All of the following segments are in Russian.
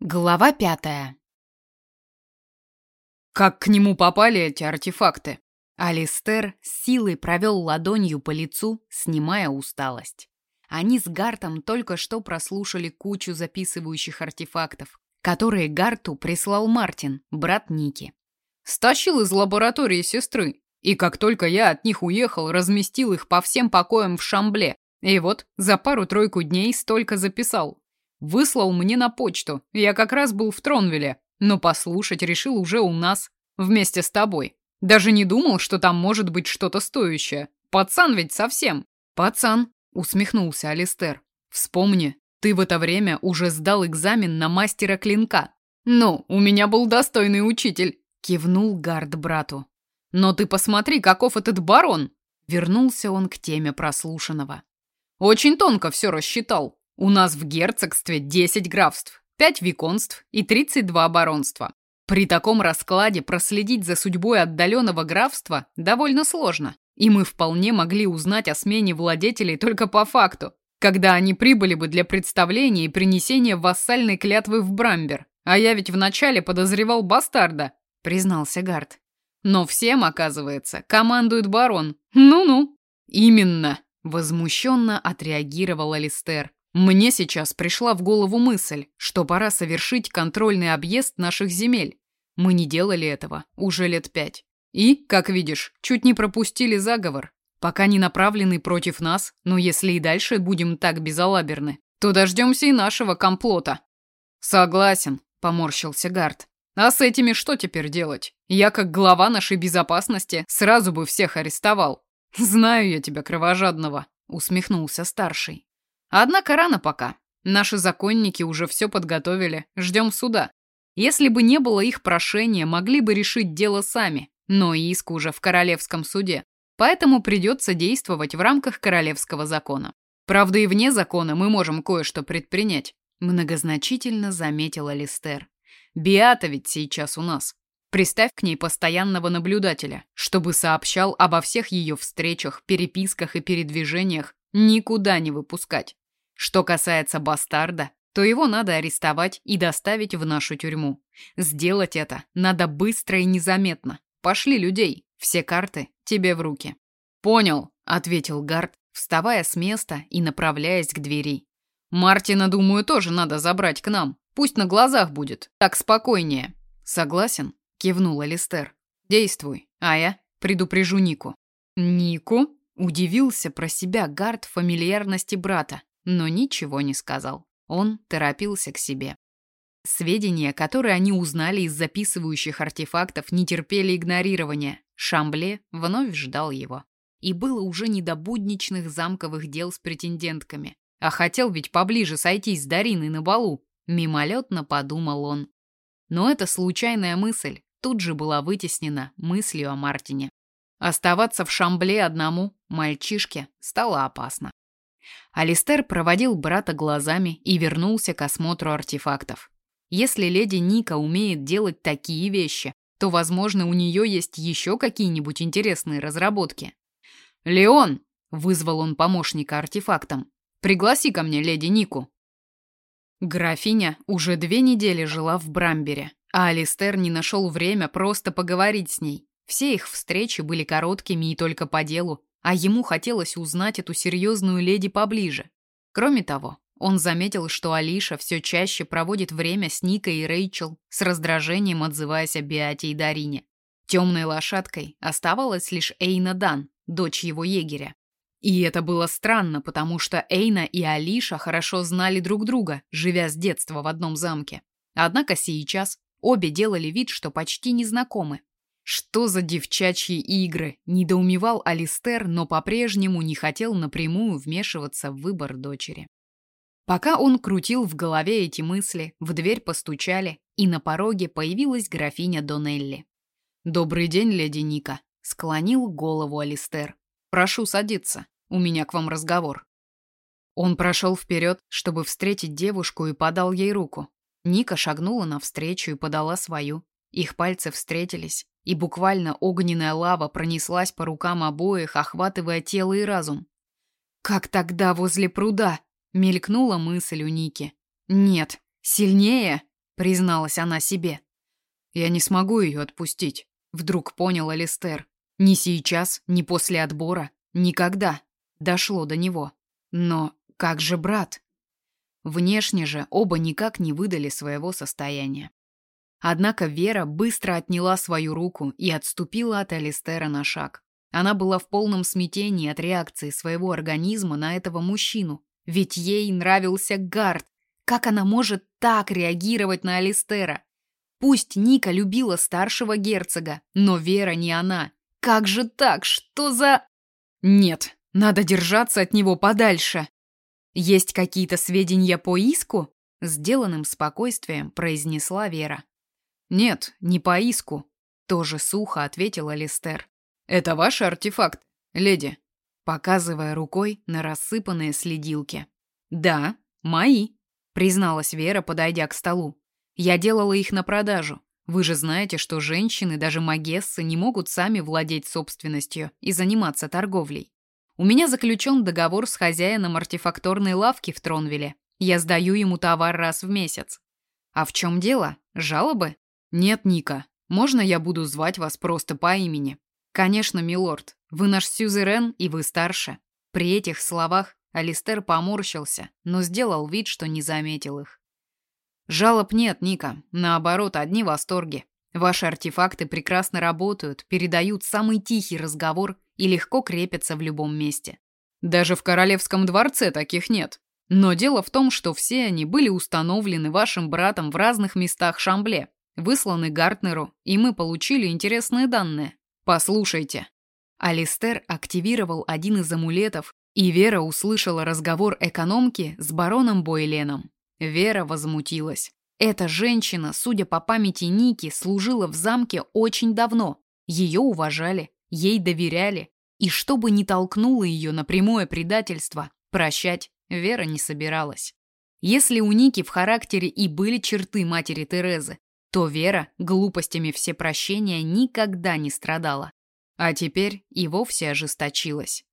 Глава пятая. Как к нему попали эти артефакты? Алистер с силой провел ладонью по лицу, снимая усталость. Они с Гартом только что прослушали кучу записывающих артефактов, которые Гарту прислал Мартин, брат Ники. Стащил из лаборатории сестры, и как только я от них уехал, разместил их по всем покоям в Шамбле. И вот за пару-тройку дней столько записал. Выслал мне на почту. Я как раз был в Тронвилле, но послушать решил уже у нас, вместе с тобой. Даже не думал, что там может быть что-то стоящее. Пацан ведь совсем. Пацан, усмехнулся Алистер. Вспомни, ты в это время уже сдал экзамен на мастера клинка. Ну, у меня был достойный учитель, кивнул Гард брату. Но ты посмотри, каков этот барон. Вернулся он к теме прослушанного. Очень тонко все рассчитал. У нас в герцогстве 10 графств, 5 виконств и 32 баронства. При таком раскладе проследить за судьбой отдаленного графства довольно сложно, и мы вполне могли узнать о смене владетелей только по факту, когда они прибыли бы для представления и принесения вассальной клятвы в Брамбер. А я ведь вначале подозревал бастарда, признался Гард. Но всем, оказывается, командует барон. Ну-ну. Именно, возмущенно отреагировал Алистер. Мне сейчас пришла в голову мысль, что пора совершить контрольный объезд наших земель. Мы не делали этого уже лет пять. И, как видишь, чуть не пропустили заговор. Пока не направленный против нас, но если и дальше будем так безалаберны, то дождемся и нашего комплота. Согласен, поморщился Гард. А с этими что теперь делать? Я, как глава нашей безопасности, сразу бы всех арестовал. Знаю я тебя, кровожадного, усмехнулся старший. Однако рано пока. Наши законники уже все подготовили, ждем суда. Если бы не было их прошения, могли бы решить дело сами, но иск уже в королевском суде. Поэтому придется действовать в рамках королевского закона. Правда, и вне закона мы можем кое-что предпринять. Многозначительно заметила Листер. Биата ведь сейчас у нас. Приставь к ней постоянного наблюдателя, чтобы сообщал обо всех ее встречах, переписках и передвижениях, никуда не выпускать. Что касается бастарда, то его надо арестовать и доставить в нашу тюрьму. Сделать это надо быстро и незаметно. Пошли людей, все карты тебе в руки. Понял, ответил Гард, вставая с места и направляясь к двери. Мартина, думаю, тоже надо забрать к нам. Пусть на глазах будет, так спокойнее. Согласен? кивнула Листер. Действуй, а я предупрежу Нику. Нику? Удивился про себя Гард фамильярности брата но ничего не сказал. Он торопился к себе. Сведения, которые они узнали из записывающих артефактов, не терпели игнорирования. Шамбле вновь ждал его. И было уже не до будничных замковых дел с претендентками. А хотел ведь поближе сойтись с Дариной на балу. Мимолетно подумал он. Но эта случайная мысль тут же была вытеснена мыслью о Мартине. Оставаться в Шамбле одному, мальчишке, стало опасно. Алистер проводил брата глазами и вернулся к осмотру артефактов. Если леди Ника умеет делать такие вещи, то, возможно, у нее есть еще какие-нибудь интересные разработки. «Леон!» — вызвал он помощника артефактом. «Пригласи ко мне леди Нику». Графиня уже две недели жила в Брамбере, а Алистер не нашел время просто поговорить с ней. Все их встречи были короткими и только по делу, а ему хотелось узнать эту серьезную леди поближе. Кроме того, он заметил, что Алиша все чаще проводит время с Никой и Рэйчел, с раздражением отзываясь о Биате и Дарине. Темной лошадкой оставалась лишь Эйна Дан, дочь его егеря. И это было странно, потому что Эйна и Алиша хорошо знали друг друга, живя с детства в одном замке. Однако сейчас обе делали вид, что почти не знакомы. Что за девчачьи игры? Недоумевал Алистер, но по-прежнему не хотел напрямую вмешиваться в выбор дочери. Пока он крутил в голове эти мысли, в дверь постучали, и на пороге появилась графиня Донелли. «Добрый день, леди Ника», — склонил голову Алистер. «Прошу садиться, у меня к вам разговор». Он прошел вперед, чтобы встретить девушку и подал ей руку. Ника шагнула навстречу и подала свою. Их пальцы встретились, и буквально огненная лава пронеслась по рукам обоих, охватывая тело и разум. «Как тогда возле пруда?» — мелькнула мысль у Ники. «Нет, сильнее!» призналась она себе. Я не смогу ее отпустить, вдруг понял Алистер. Ни сейчас, ни после отбора, никогда. Дошло до него. Но как же брат? Внешне же оба никак не выдали своего состояния. Однако Вера быстро отняла свою руку и отступила от Алистера на шаг. Она была в полном смятении от реакции своего организма на этого мужчину. Ведь ей нравился Гард. Как она может так реагировать на Алистера? Пусть Ника любила старшего герцога, но Вера не она. Как же так? Что за... Нет, надо держаться от него подальше. Есть какие-то сведения по иску? Сделанным спокойствием произнесла Вера. Нет, не по иску. Тоже сухо ответил Алистер. Это ваш артефакт, леди, показывая рукой на рассыпанные следилки. Да, мои, призналась Вера, подойдя к столу. Я делала их на продажу. Вы же знаете, что женщины, даже магессы, не могут сами владеть собственностью и заниматься торговлей. У меня заключен договор с хозяином артефакторной лавки в Тронвилле. Я сдаю ему товар раз в месяц. А в чем дело? Жалобы? Нет, Ника. Можно я буду звать вас просто по имени? Конечно, милорд. Вы наш сюзерен, и вы старше. При этих словах Алистер поморщился, но сделал вид, что не заметил их. Жалоб нет, Ника. Наоборот, одни восторги. Ваши артефакты прекрасно работают, передают самый тихий разговор и легко крепятся в любом месте. Даже в королевском дворце таких нет. Но дело в том, что все они были установлены вашим братом в разных местах Шамбле, высланы Гартнеру, и мы получили интересные данные. Послушайте. Алистер активировал один из амулетов, и Вера услышала разговор экономки с бароном Бойленом. Вера возмутилась. Эта женщина, судя по памяти Ники, служила в замке очень давно. Ее уважали, ей доверяли. И чтобы не толкнуло ее на прямое предательство, прощать Вера не собиралась. Если у Ники в характере и были черты матери Терезы, то Вера глупостями все прощения никогда не страдала. А теперь и вовсе ожесточилась.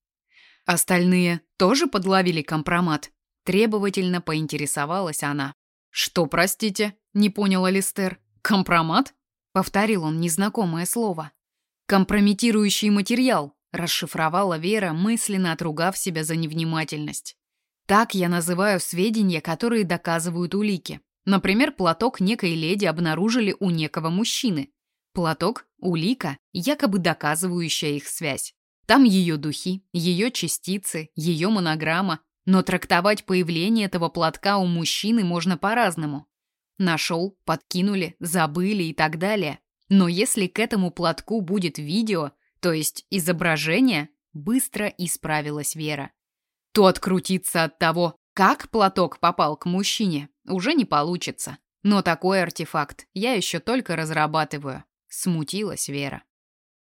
Остальные тоже подловили компромат, Требовательно поинтересовалась она. «Что, простите?» – не понял Алистер. «Компромат?» – повторил он незнакомое слово. «Компрометирующий материал», – расшифровала Вера, мысленно отругав себя за невнимательность. «Так я называю сведения, которые доказывают улики. Например, платок некой леди обнаружили у некого мужчины. Платок – улика, якобы доказывающая их связь. Там ее духи, ее частицы, ее монограмма, но трактовать появление этого платка у мужчины можно по-разному. Нашел, подкинули, забыли и так далее. Но если к этому платку будет видео, то есть изображение, быстро исправилась Вера. То открутиться от того, как платок попал к мужчине, уже не получится. Но такой артефакт я еще только разрабатываю. Смутилась Вера.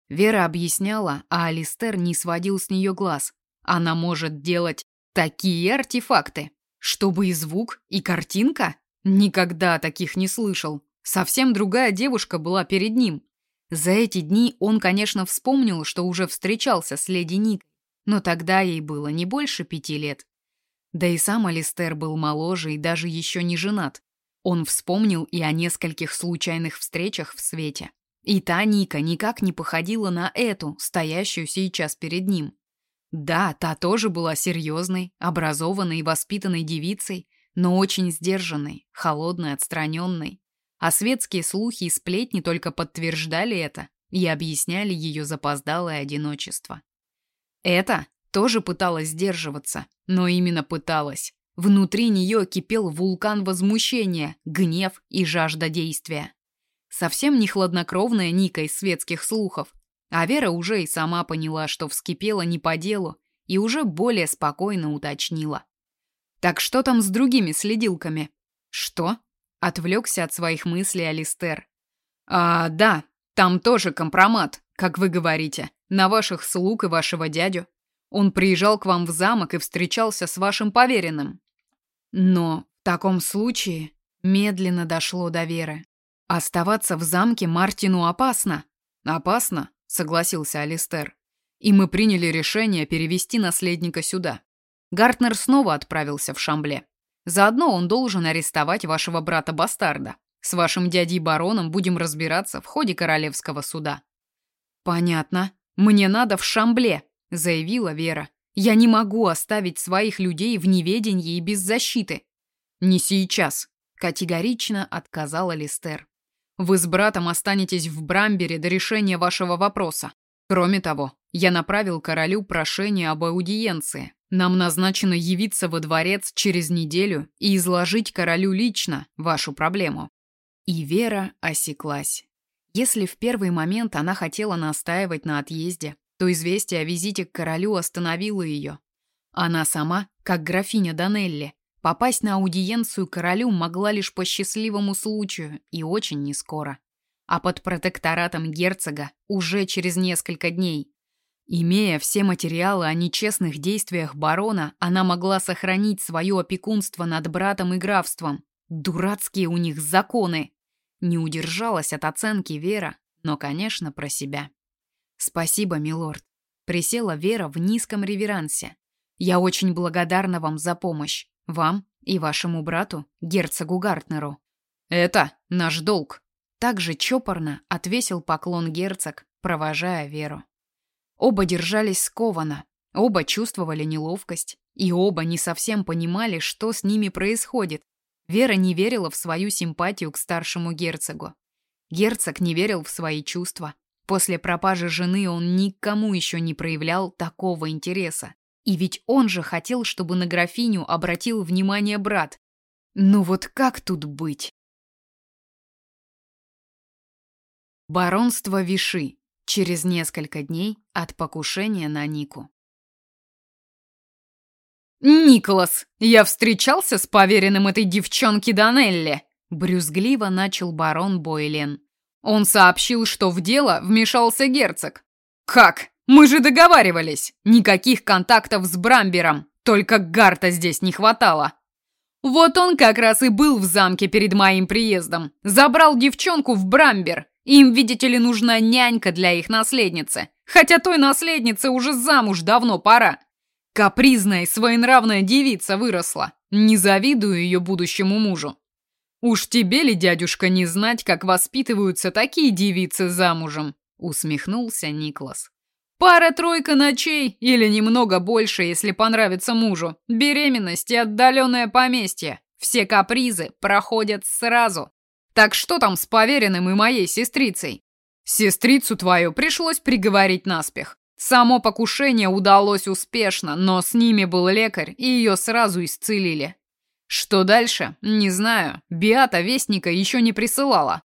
Вера объясняла, а Алистер не сводил с нее глаз. Она может делать Такие артефакты. Чтобы и звук, и картинка? Никогда таких не слышал. Совсем другая девушка была перед ним. За эти дни он, конечно, вспомнил, что уже встречался с леди Ник, но тогда ей было не больше пяти лет. Да и сам Алистер был моложе и даже еще не женат. Он вспомнил и о нескольких случайных встречах в свете. И та Ника никак не походила на эту, стоящую сейчас перед ним. Да, та тоже была серьезной, образованной и воспитанной девицей, но очень сдержанной, холодной, отстраненной. А светские слухи и сплетни только подтверждали это и объясняли ее запоздалое одиночество. Это тоже пыталась сдерживаться, но именно пыталась. Внутри нее кипел вулкан возмущения, гнев и жажда действия. Совсем не хладнокровная Ника из светских слухов, а Вера уже и сама поняла, что вскипела не по делу, и уже более спокойно уточнила. «Так что там с другими следилками?» «Что?» — отвлекся от своих мыслей Алистер. «А, да, там тоже компромат, как вы говорите, на ваших слуг и вашего дядю. Он приезжал к вам в замок и встречался с вашим поверенным». Но в таком случае медленно дошло до Веры. Оставаться в замке Мартину опасно. Опасно, согласился Алистер. И мы приняли решение перевести наследника сюда. Гартнер снова отправился в Шамбле. Заодно он должен арестовать вашего брата-бастарда. С вашим дядей-бароном будем разбираться в ходе королевского суда». «Понятно. Мне надо в Шамбле», — заявила Вера. «Я не могу оставить своих людей в неведении и без защиты». «Не сейчас», — категорично отказала Листер. «Вы с братом останетесь в Брамбере до решения вашего вопроса. Кроме того, я направил королю прошение об аудиенции. Нам назначено явиться во дворец через неделю и изложить королю лично вашу проблему. И Вера осеклась. Если в первый момент она хотела настаивать на отъезде, то известие о визите к королю остановило ее. Она сама, как графиня Данелли, попасть на аудиенцию королю могла лишь по счастливому случаю и очень нескоро а под протекторатом герцога уже через несколько дней. Имея все материалы о нечестных действиях барона, она могла сохранить свое опекунство над братом и графством. Дурацкие у них законы. Не удержалась от оценки Вера, но, конечно, про себя. «Спасибо, милорд», — присела Вера в низком реверансе. «Я очень благодарна вам за помощь. Вам и вашему брату, герцогу Гартнеру». «Это наш долг», также чопорно отвесил поклон герцог, провожая Веру. Оба держались скованно, оба чувствовали неловкость, и оба не совсем понимали, что с ними происходит. Вера не верила в свою симпатию к старшему герцогу. Герцог не верил в свои чувства. После пропажи жены он никому еще не проявлял такого интереса. И ведь он же хотел, чтобы на графиню обратил внимание брат. Ну вот как тут быть? Баронство Виши. Через несколько дней от покушения на Нику. «Николас, я встречался с поверенным этой девчонки Данелли», брюзгливо начал барон Бойлен. Он сообщил, что в дело вмешался герцог. «Как? Мы же договаривались! Никаких контактов с Брамбером, только Гарта здесь не хватало!» Вот он как раз и был в замке перед моим приездом. Забрал девчонку в Брамбер им, видите ли, нужна нянька для их наследницы. Хотя той наследнице уже замуж давно пора. Капризная и своенравная девица выросла. Не завидую ее будущему мужу. Уж тебе ли, дядюшка, не знать, как воспитываются такие девицы замужем? Усмехнулся Никлас. Пара-тройка ночей или немного больше, если понравится мужу. Беременность и отдаленное поместье. Все капризы проходят сразу. Так что там с поверенным и моей сестрицей? Сестрицу твою пришлось приговорить наспех. Само покушение удалось успешно, но с ними был лекарь, и ее сразу исцелили. Что дальше? Не знаю. Биата вестника еще не присылала.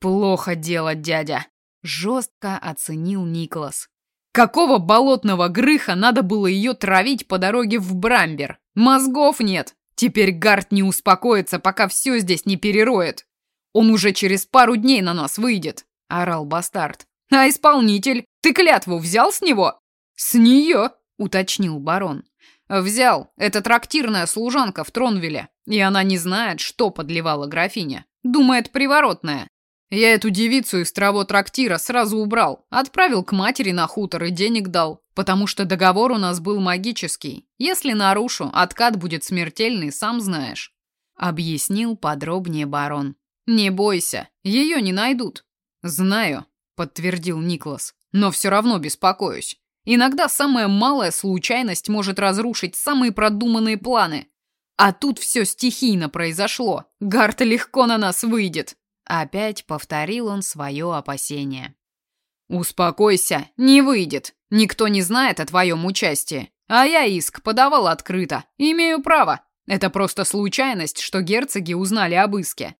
Плохо дело, дядя. Жестко оценил Николас. Какого болотного грыха надо было ее травить по дороге в Брамбер? Мозгов нет. Теперь Гард не успокоится, пока все здесь не перероет. Он уже через пару дней на нас выйдет, орал бастард. А исполнитель, ты клятву взял с него? С нее, уточнил барон. Взял. Это трактирная служанка в Тронвилле, и она не знает, что подливала графиня. Думает, приворотная. Я эту девицу из того трактира сразу убрал, отправил к матери на хутор и денег дал, потому что договор у нас был магический. Если нарушу, откат будет смертельный, сам знаешь. Объяснил подробнее барон. «Не бойся, ее не найдут». «Знаю», — подтвердил Никлас, «но все равно беспокоюсь. Иногда самая малая случайность может разрушить самые продуманные планы. А тут все стихийно произошло. Гарта легко на нас выйдет». Опять повторил он свое опасение. «Успокойся, не выйдет. Никто не знает о твоем участии. А я иск подавал открыто. Имею право. Это просто случайность, что герцоги узнали об иске.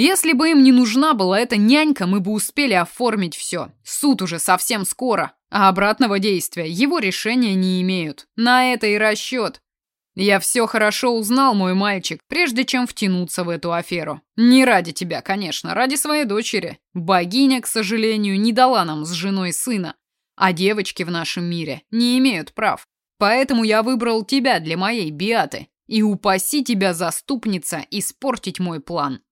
Если бы им не нужна была эта нянька, мы бы успели оформить все. Суд уже совсем скоро, а обратного действия его решения не имеют. На это и расчет. Я все хорошо узнал, мой мальчик, прежде чем втянуться в эту аферу. Не ради тебя, конечно, ради своей дочери. Богиня, к сожалению, не дала нам с женой сына, а девочки в нашем мире не имеют прав. Поэтому я выбрал тебя для моей биаты. И упаси тебя, заступница, испортить мой план.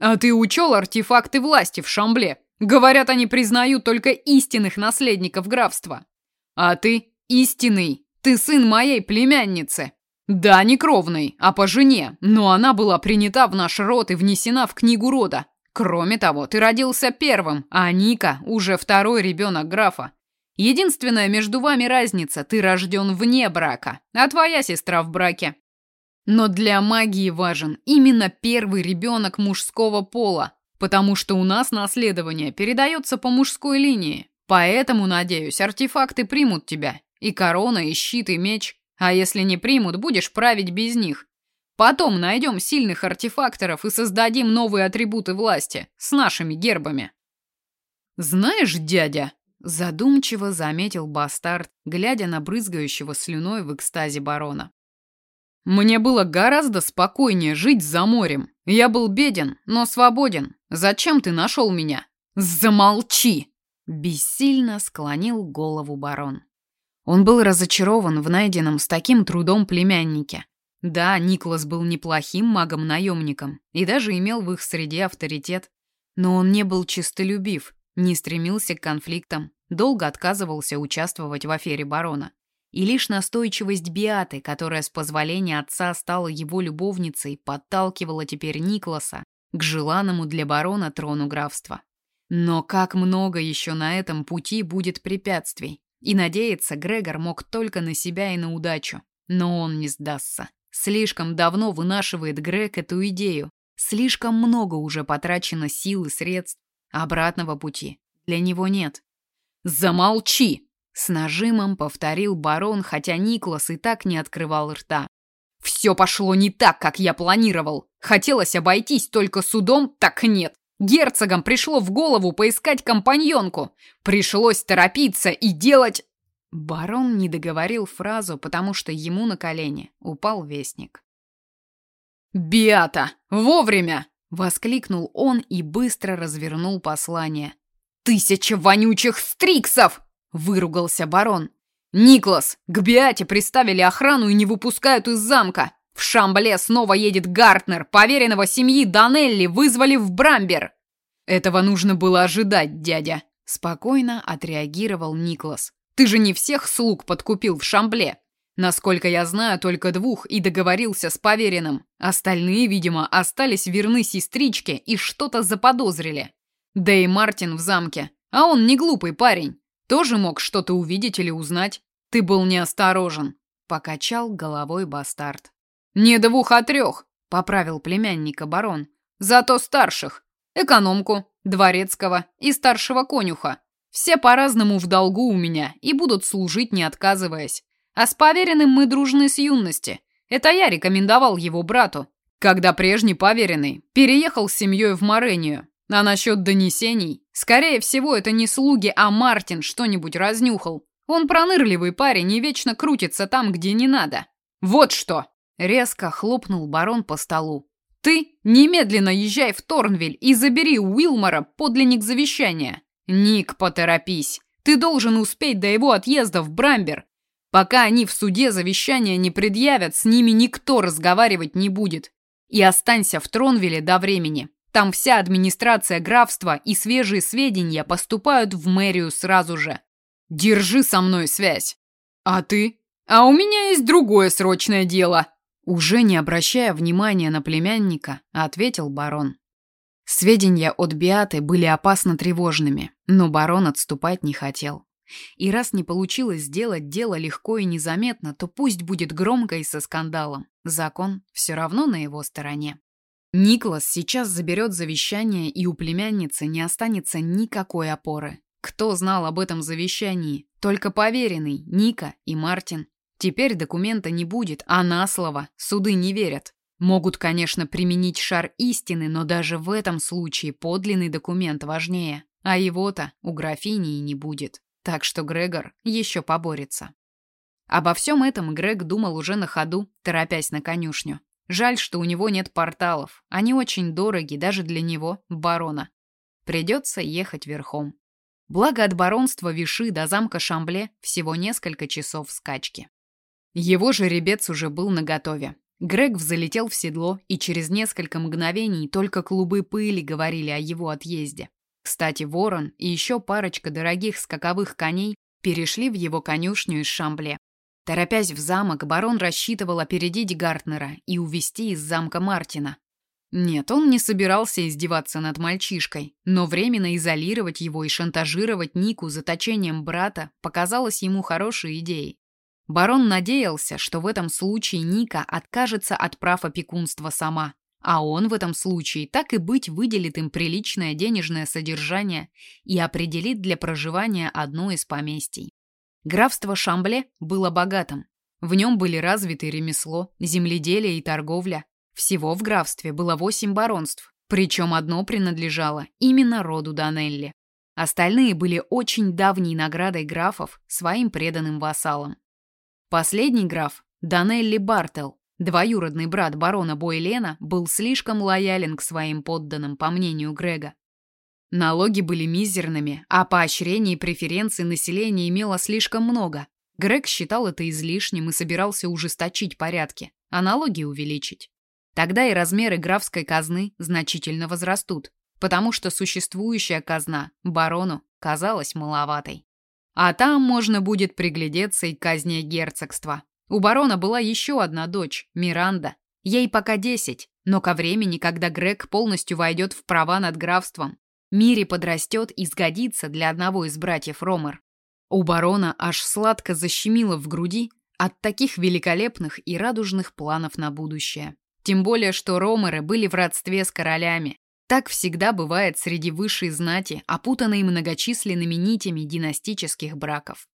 А ты учел артефакты власти в Шамбле? Говорят, они признают только истинных наследников графства. А ты истинный. Ты сын моей племянницы. Да, не кровной, а по жене, но она была принята в наш род и внесена в книгу рода. Кроме того, ты родился первым, а Ника уже второй ребенок графа. Единственная между вами разница – ты рожден вне брака, а твоя сестра в браке. Но для магии важен именно первый ребенок мужского пола, потому что у нас наследование передается по мужской линии. Поэтому, надеюсь, артефакты примут тебя. И корона, и щит, и меч. А если не примут, будешь править без них. Потом найдем сильных артефакторов и создадим новые атрибуты власти с нашими гербами. Знаешь, дядя, задумчиво заметил бастард, глядя на брызгающего слюной в экстазе барона. Мне было гораздо спокойнее жить за морем. Я был беден, но свободен. Зачем ты нашел меня? Замолчи! Бессильно склонил голову барон. Он был разочарован в найденном с таким трудом племяннике. Да, Никлас был неплохим магом-наемником и даже имел в их среде авторитет, но он не был чистолюбив, не стремился к конфликтам, долго отказывался участвовать в афере барона. И лишь настойчивость Биаты, которая с позволения отца стала его любовницей, подталкивала теперь Никласа к желанному для барона трону графства. Но как много еще на этом пути будет препятствий. И надеяться Грегор мог только на себя и на удачу. Но он не сдастся. Слишком давно вынашивает Грег эту идею. Слишком много уже потрачено сил и средств. Обратного пути для него нет. «Замолчи!» — с нажимом повторил барон, хотя Никлас и так не открывал рта. «Все пошло не так, как я планировал. Хотелось обойтись только судом, так нет. Герцогам пришло в голову поискать компаньонку. Пришлось торопиться и делать... Барон не договорил фразу, потому что ему на колени упал вестник. «Биата! Вовремя!» — воскликнул он и быстро развернул послание. «Тысяча вонючих стриксов!» — выругался барон. «Никлас, к Биате приставили охрану и не выпускают из замка. В Шамбле снова едет Гартнер, поверенного семьи Данелли вызвали в Брамбер. Этого нужно было ожидать, дядя, спокойно отреагировал Никлас. Ты же не всех слуг подкупил в Шамбле. Насколько я знаю, только двух и договорился с поверенным. Остальные, видимо, остались верны сестричке и что-то заподозрили. Да и Мартин в замке. А он не глупый парень. Тоже мог что-то увидеть или узнать. Ты был неосторожен. Покачал головой бастард. «Не двух, а трех», — поправил племянника барон. «Зато старших. Экономку, дворецкого и старшего конюха. Все по-разному в долгу у меня и будут служить, не отказываясь. А с поверенным мы дружны с юности. Это я рекомендовал его брату, когда прежний поверенный переехал с семьей в Морению. А насчет донесений, скорее всего, это не слуги, а Мартин что-нибудь разнюхал. Он пронырливый парень и вечно крутится там, где не надо. Вот что!» Резко хлопнул барон по столу. «Ты немедленно езжай в Торнвиль и забери у Уилмора подлинник завещания. Ник, поторопись. Ты должен успеть до его отъезда в Брамбер. Пока они в суде завещание не предъявят, с ними никто разговаривать не будет. И останься в Тронвилле до времени. Там вся администрация графства и свежие сведения поступают в мэрию сразу же. Держи со мной связь. А ты? А у меня есть другое срочное дело. Уже не обращая внимания на племянника, ответил барон. Сведения от Биаты были опасно тревожными, но барон отступать не хотел. И раз не получилось сделать дело легко и незаметно, то пусть будет громко и со скандалом. Закон все равно на его стороне. Никлас сейчас заберет завещание, и у племянницы не останется никакой опоры. Кто знал об этом завещании? Только поверенный, Ника и Мартин. Теперь документа не будет, а на слово суды не верят. Могут, конечно, применить шар истины, но даже в этом случае подлинный документ важнее, а его-то у графини и не будет. Так что Грегор еще поборется. Обо всем этом Грег думал уже на ходу, торопясь на конюшню. Жаль, что у него нет порталов. Они очень дороги даже для него, барона. Придется ехать верхом. Благо от баронства Виши до замка Шамбле всего несколько часов скачки. Его жеребец уже был наготове. Грег взлетел в седло, и через несколько мгновений только клубы пыли говорили о его отъезде. Кстати, Ворон и еще парочка дорогих скаковых коней перешли в его конюшню из Шамбле. Торопясь в замок, барон рассчитывал опередить Гартнера и увести из замка Мартина. Нет, он не собирался издеваться над мальчишкой, но временно изолировать его и шантажировать Нику заточением брата показалось ему хорошей идеей. Барон надеялся, что в этом случае Ника откажется от прав опекунства сама, а он в этом случае так и быть выделит им приличное денежное содержание и определит для проживания одно из поместий. Графство Шамбле было богатым. В нем были развиты ремесло, земледелие и торговля. Всего в графстве было восемь баронств, причем одно принадлежало именно роду Данелли. Остальные были очень давней наградой графов своим преданным вассалам. Последний граф, Данелли Бартел, двоюродный брат барона Бойлена, был слишком лоялен к своим подданным, по мнению Грега. Налоги были мизерными, а поощрений и преференций население имело слишком много. Грег считал это излишним и собирался ужесточить порядки, а налоги увеличить. Тогда и размеры графской казны значительно возрастут, потому что существующая казна барону казалась маловатой. А там можно будет приглядеться и к казне герцогства. У барона была еще одна дочь, Миранда. Ей пока десять, но ко времени, когда Грег полностью войдет в права над графством, Мири подрастет и сгодится для одного из братьев Ромер. У барона аж сладко защемило в груди от таких великолепных и радужных планов на будущее. Тем более, что Ромеры были в родстве с королями. Так всегда бывает среди высшей знати, опутанной многочисленными нитями династических браков.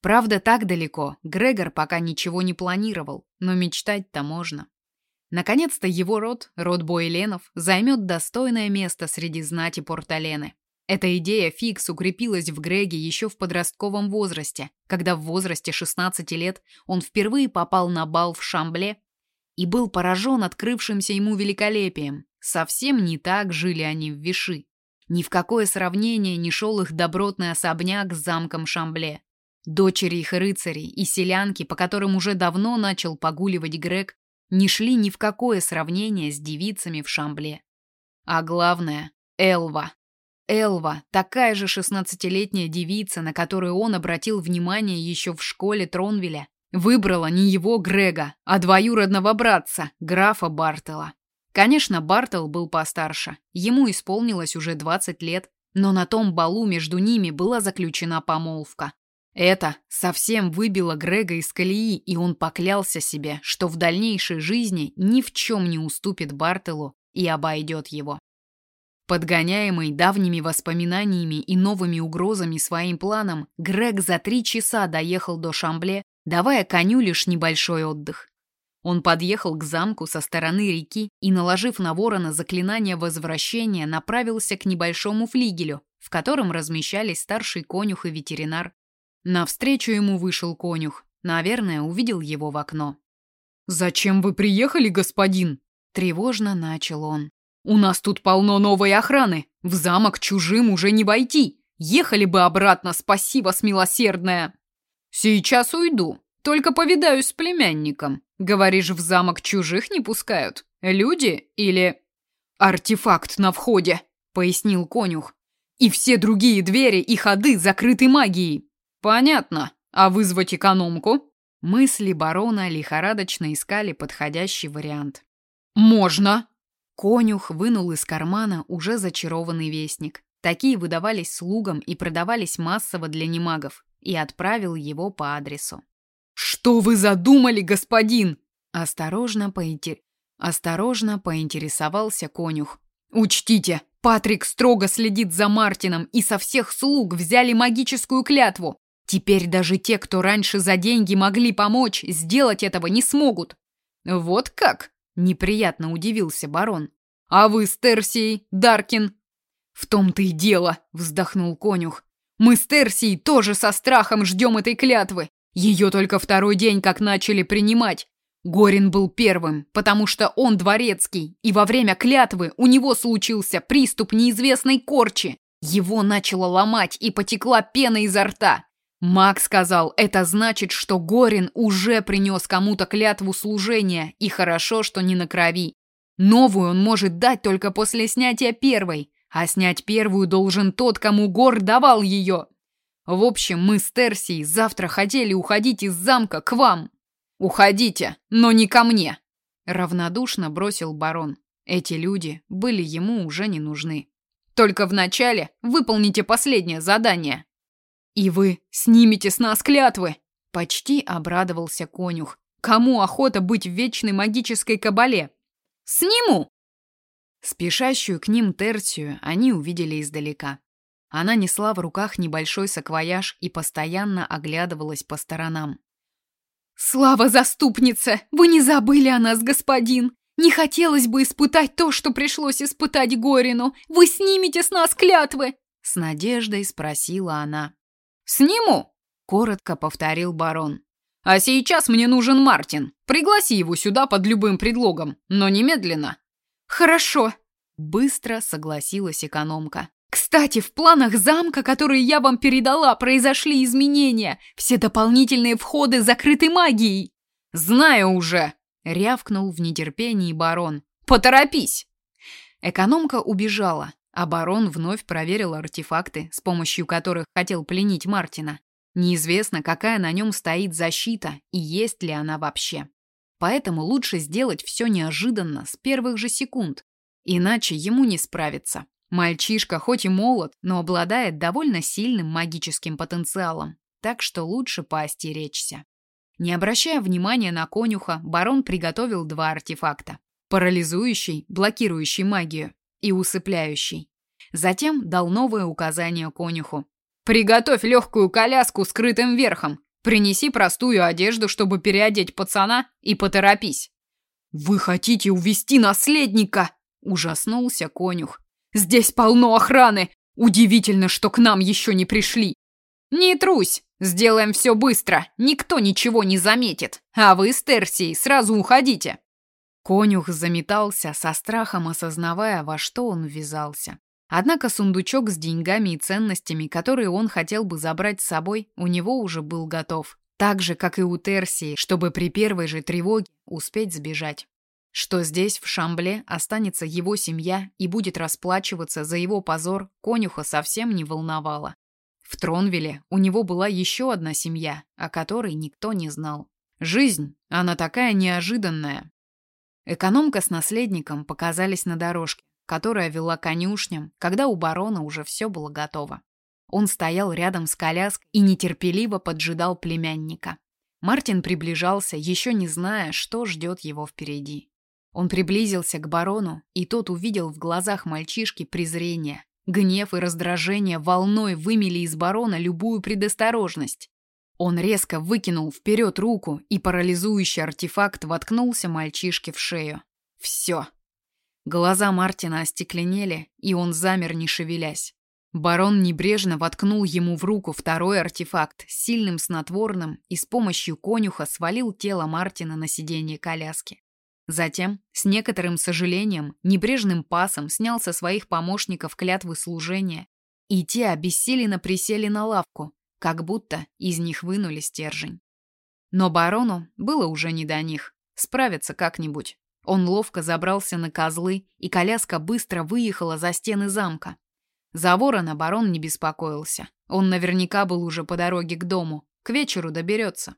Правда, так далеко Грегор пока ничего не планировал, но мечтать-то можно. Наконец-то его род, род Бойленов, займет достойное место среди знати Порталены. Эта идея фикс укрепилась в Греге еще в подростковом возрасте, когда в возрасте 16 лет он впервые попал на бал в Шамбле и был поражен открывшимся ему великолепием. Совсем не так жили они в Виши. Ни в какое сравнение не шел их добротный особняк с замком Шамбле. Дочери их рыцарей и селянки, по которым уже давно начал погуливать Грег, не шли ни в какое сравнение с девицами в Шамбле. А главное — Элва. Элва, такая же шестнадцатилетняя девица, на которую он обратил внимание еще в школе Тронвеля, выбрала не его Грега, а двоюродного братца, графа Бартела. Конечно, Бартел был постарше, ему исполнилось уже 20 лет, но на том балу между ними была заключена помолвка. Это совсем выбило Грега из колеи, и он поклялся себе, что в дальнейшей жизни ни в чем не уступит Бартелу и обойдет его. Подгоняемый давними воспоминаниями и новыми угрозами своим планом, Грег за три часа доехал до Шамбле, давая коню лишь небольшой отдых. Он подъехал к замку со стороны реки и, наложив на ворона заклинание возвращения, направился к небольшому флигелю, в котором размещались старший конюх и ветеринар, Навстречу ему вышел конюх. Наверное, увидел его в окно. «Зачем вы приехали, господин?» Тревожно начал он. «У нас тут полно новой охраны. В замок чужим уже не войти. Ехали бы обратно, спасибо, смилосердная!» «Сейчас уйду. Только повидаюсь с племянником. Говоришь, в замок чужих не пускают? Люди или...» «Артефакт на входе», — пояснил конюх. «И все другие двери и ходы закрыты магией. Понятно. А вызвать экономку? Мысли барона лихорадочно искали подходящий вариант. Можно. Конюх вынул из кармана уже зачарованный вестник. Такие выдавались слугам и продавались массово для немагов, и отправил его по адресу. Что вы задумали, господин? Осторожно поинтер... Осторожно поинтересовался конюх. Учтите, Патрик строго следит за Мартином, и со всех слуг взяли магическую клятву. Теперь даже те, кто раньше за деньги могли помочь, сделать этого не смогут. Вот как? Неприятно удивился барон. А вы с Даркин? В том-то и дело, вздохнул конюх. Мы с Терсией тоже со страхом ждем этой клятвы. Ее только второй день как начали принимать. Горин был первым, потому что он дворецкий, и во время клятвы у него случился приступ неизвестной корчи. Его начало ломать, и потекла пена изо рта. Маг сказал, это значит, что Горин уже принес кому-то клятву служения, и хорошо, что не на крови. Новую он может дать только после снятия первой, а снять первую должен тот, кому Гор давал ее. В общем, мы с Терсией завтра хотели уходить из замка к вам. Уходите, но не ко мне, равнодушно бросил барон. Эти люди были ему уже не нужны. Только вначале выполните последнее задание. И вы снимете с нас клятвы, почти обрадовался конюх. Кому охота быть в вечной магической кабале? Сниму. Спешащую к ним Терсию они увидели издалека. Она несла в руках небольшой саквояж и постоянно оглядывалась по сторонам. «Слава заступнице! Вы не забыли о нас, господин! Не хотелось бы испытать то, что пришлось испытать Горину! Вы снимете с нас клятвы!» С надеждой спросила она. «Сниму!» — коротко повторил барон. «А сейчас мне нужен Мартин. Пригласи его сюда под любым предлогом, но немедленно». «Хорошо!» — быстро согласилась экономка. Кстати, в планах замка, которые я вам передала, произошли изменения. Все дополнительные входы закрыты магией. Знаю уже, рявкнул в нетерпении барон. Поторопись. Экономка убежала, а барон вновь проверил артефакты, с помощью которых хотел пленить Мартина. Неизвестно, какая на нем стоит защита и есть ли она вообще. Поэтому лучше сделать все неожиданно, с первых же секунд, иначе ему не справиться. Мальчишка хоть и молод, но обладает довольно сильным магическим потенциалом, так что лучше поостеречься. Не обращая внимания на конюха, барон приготовил два артефакта: парализующий, блокирующий магию, и усыпляющий. Затем дал новое указание конюху: "Приготовь легкую коляску с крытым верхом. Принеси простую одежду, чтобы переодеть пацана, и поторопись". "Вы хотите увести наследника?" ужаснулся конюх. Здесь полно охраны. Удивительно, что к нам еще не пришли. Не трусь, сделаем все быстро. Никто ничего не заметит. А вы с Терсией сразу уходите. Конюх заметался, со страхом осознавая, во что он ввязался. Однако сундучок с деньгами и ценностями, которые он хотел бы забрать с собой, у него уже был готов. Так же, как и у Терсии, чтобы при первой же тревоге успеть сбежать. Что здесь, в Шамбле, останется его семья и будет расплачиваться за его позор, конюха совсем не волновало. В Тронвилле у него была еще одна семья, о которой никто не знал. Жизнь, она такая неожиданная. Экономка с наследником показались на дорожке, которая вела конюшням, когда у барона уже все было готово. Он стоял рядом с коляской и нетерпеливо поджидал племянника. Мартин приближался, еще не зная, что ждет его впереди. Он приблизился к барону, и тот увидел в глазах мальчишки презрение. Гнев и раздражение волной вымели из барона любую предосторожность. Он резко выкинул вперед руку, и парализующий артефакт воткнулся мальчишке в шею. Все. Глаза Мартина остекленели, и он замер, не шевелясь. Барон небрежно воткнул ему в руку второй артефакт сильным снотворным и с помощью конюха свалил тело Мартина на сиденье коляски. Затем, с некоторым сожалением, небрежным пасом снял со своих помощников клятвы служения, и те обессиленно присели на лавку, как будто из них вынули стержень. Но барону было уже не до них. Справиться как-нибудь. Он ловко забрался на козлы, и коляска быстро выехала за стены замка. За ворона барон не беспокоился. Он наверняка был уже по дороге к дому. К вечеру доберется.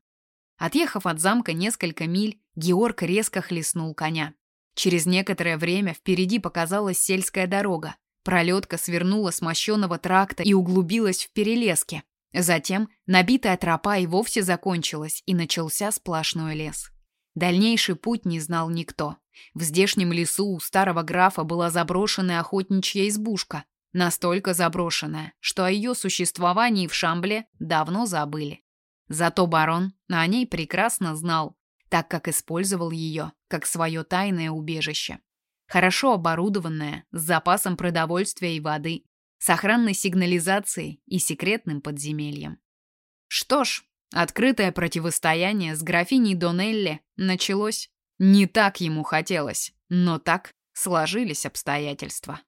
Отъехав от замка несколько миль, Георг резко хлестнул коня. Через некоторое время впереди показалась сельская дорога. Пролетка свернула с мощенного тракта и углубилась в перелеске. Затем набитая тропа и вовсе закончилась, и начался сплошной лес. Дальнейший путь не знал никто. В здешнем лесу у старого графа была заброшенная охотничья избушка, настолько заброшенная, что о ее существовании в Шамбле давно забыли. Зато барон о ней прекрасно знал, так как использовал ее как свое тайное убежище. Хорошо оборудованное, с запасом продовольствия и воды, с охранной сигнализацией и секретным подземельем. Что ж, открытое противостояние с графиней Донелли началось. Не так ему хотелось, но так сложились обстоятельства.